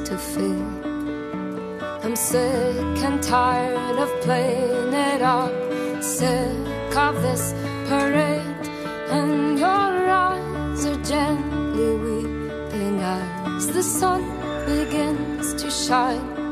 to fill. I'm sick and tired of playing it up, sick of this parade. And your eyes are gently weeping as the sun begins to shine.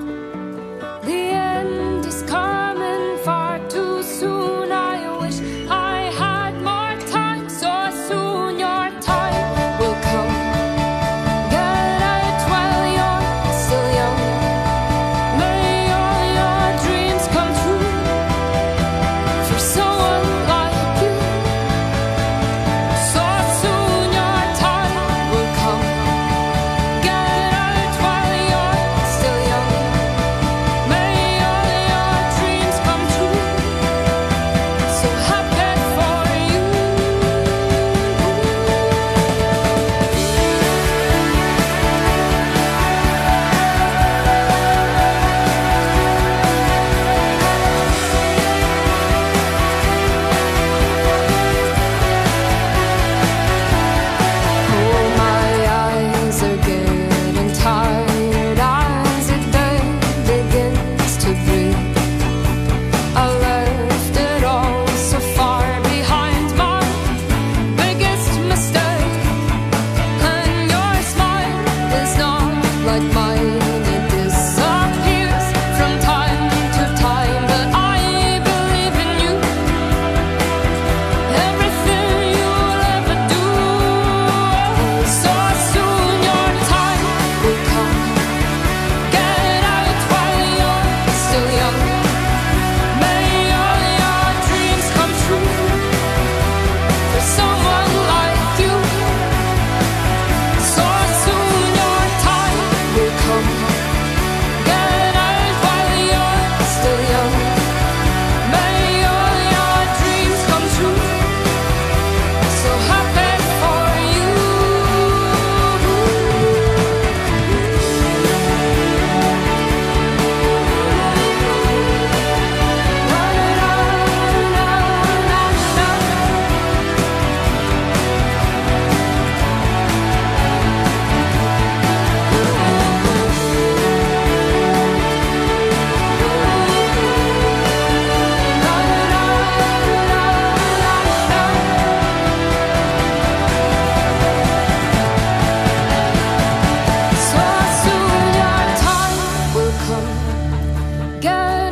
Good.